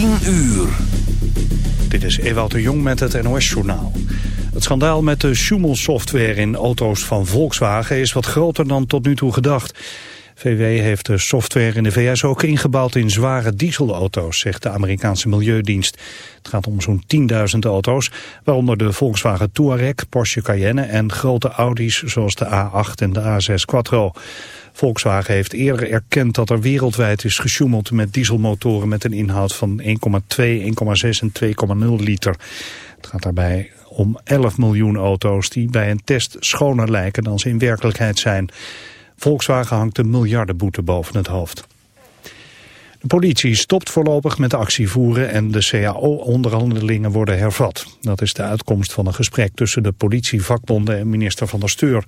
10 uur. Dit is Ewout de Jong met het NOS-journaal. Het schandaal met de Schumel-software in auto's van Volkswagen is wat groter dan tot nu toe gedacht. VW heeft de software in de VS ook ingebouwd in zware dieselauto's, zegt de Amerikaanse Milieudienst. Het gaat om zo'n 10.000 auto's, waaronder de Volkswagen Touareg, Porsche Cayenne en grote Audi's zoals de A8 en de A6 Quattro. Volkswagen heeft eerder erkend dat er wereldwijd is gesjoemeld met dieselmotoren met een inhoud van 1,2, 1,6 en 2,0 liter. Het gaat daarbij om 11 miljoen auto's die bij een test schoner lijken dan ze in werkelijkheid zijn. Volkswagen hangt een miljardenboete boven het hoofd. De politie stopt voorlopig met actie voeren en de CAO-onderhandelingen worden hervat. Dat is de uitkomst van een gesprek tussen de politievakbonden en minister van der Steur.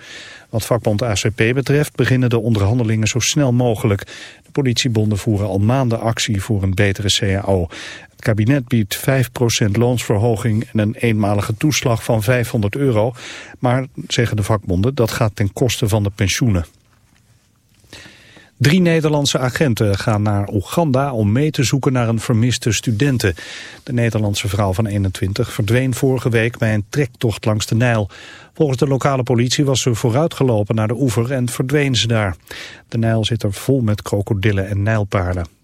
Wat vakbond ACP betreft beginnen de onderhandelingen zo snel mogelijk. De politiebonden voeren al maanden actie voor een betere CAO. Het kabinet biedt 5% loonsverhoging en een eenmalige toeslag van 500 euro. Maar, zeggen de vakbonden, dat gaat ten koste van de pensioenen. Drie Nederlandse agenten gaan naar Oeganda om mee te zoeken naar een vermiste studenten. De Nederlandse vrouw van 21 verdween vorige week bij een trektocht langs de Nijl. Volgens de lokale politie was ze vooruitgelopen naar de oever en verdween ze daar. De Nijl zit er vol met krokodillen en nijlpaarden.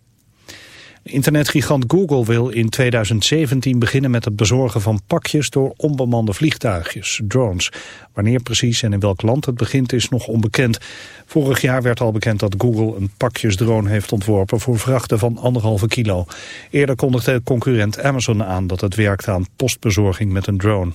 Internetgigant Google wil in 2017 beginnen met het bezorgen van pakjes door onbemande vliegtuigjes, drones. Wanneer precies en in welk land het begint is nog onbekend. Vorig jaar werd al bekend dat Google een pakjesdrone heeft ontworpen voor vrachten van anderhalve kilo. Eerder kondigde concurrent Amazon aan dat het werkt aan postbezorging met een drone.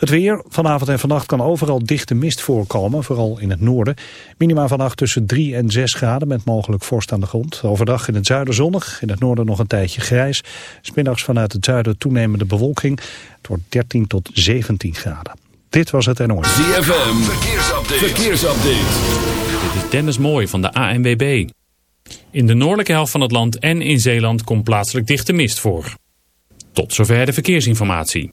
Het weer. Vanavond en vannacht kan overal dichte mist voorkomen, vooral in het noorden. Minima vannacht tussen 3 en 6 graden met mogelijk vorst aan de grond. Overdag in het zuiden zonnig, in het noorden nog een tijdje grijs. Smiddags vanuit het zuiden toenemende bewolking. Het wordt 13 tot 17 graden. Dit was het NOS. ZFM. Verkeersupdate. Verkeersupdate. Dit is Dennis Mooi van de ANWB. In de noordelijke helft van het land en in Zeeland komt plaatselijk dichte mist voor. Tot zover de verkeersinformatie.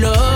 love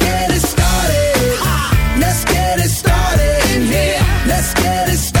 get it started.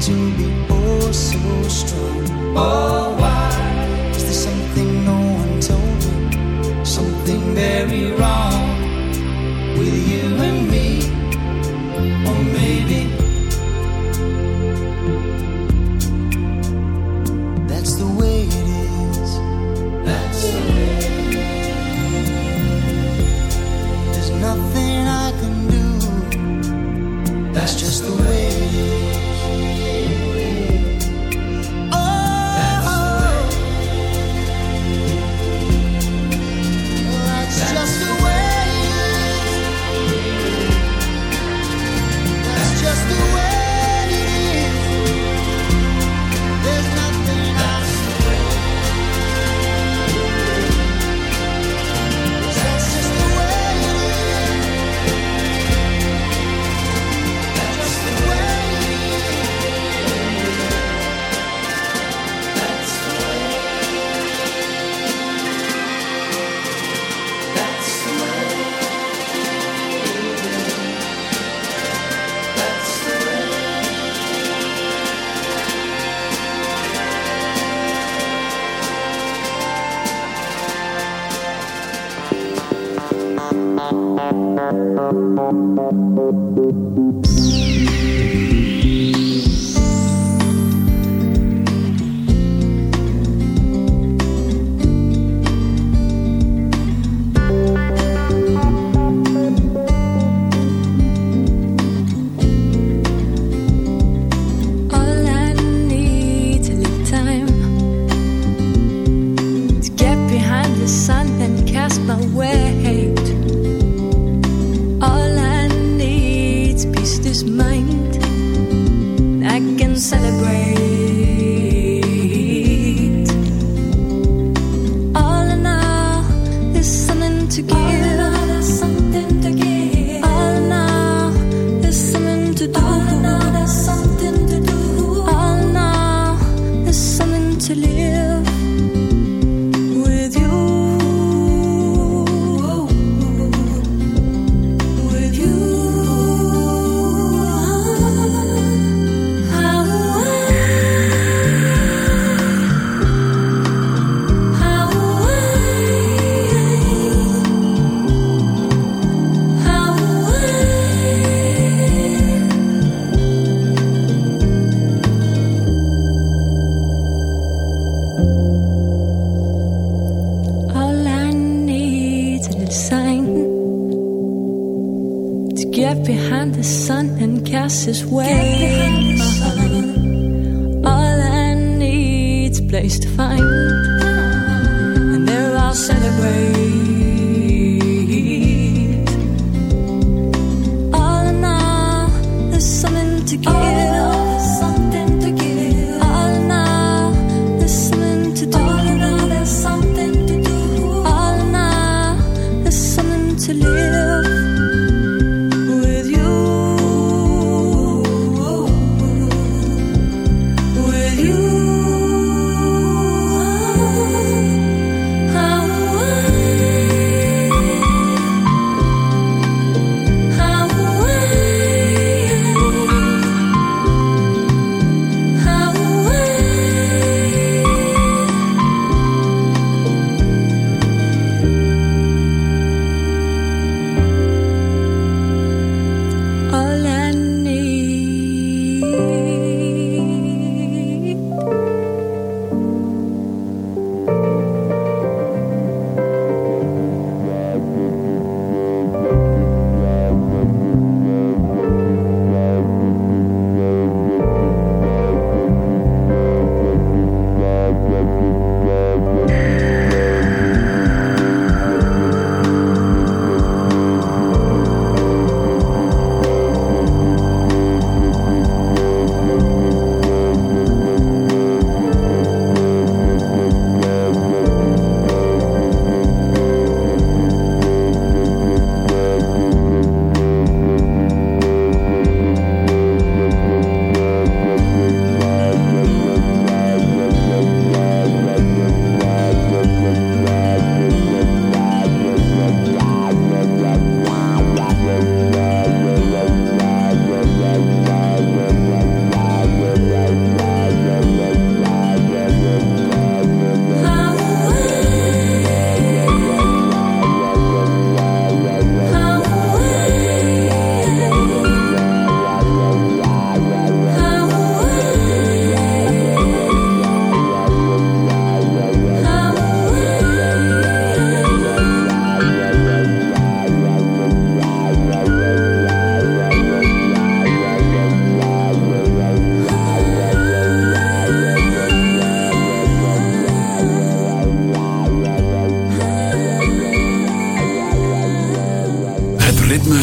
To be oh so strong. Oh,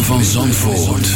van Zandvoort.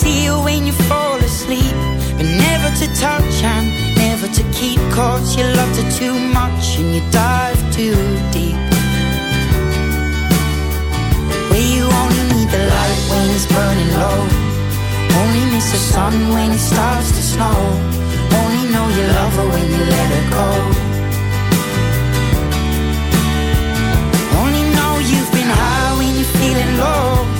See you when you fall asleep? But never to touch and never to keep. Cause you loved her too much and you dive too deep. Where you only need the light when it's burning low. Only miss the sun when it starts to snow. Only know you love her when you let her go. Only know you've been high when you're feeling low.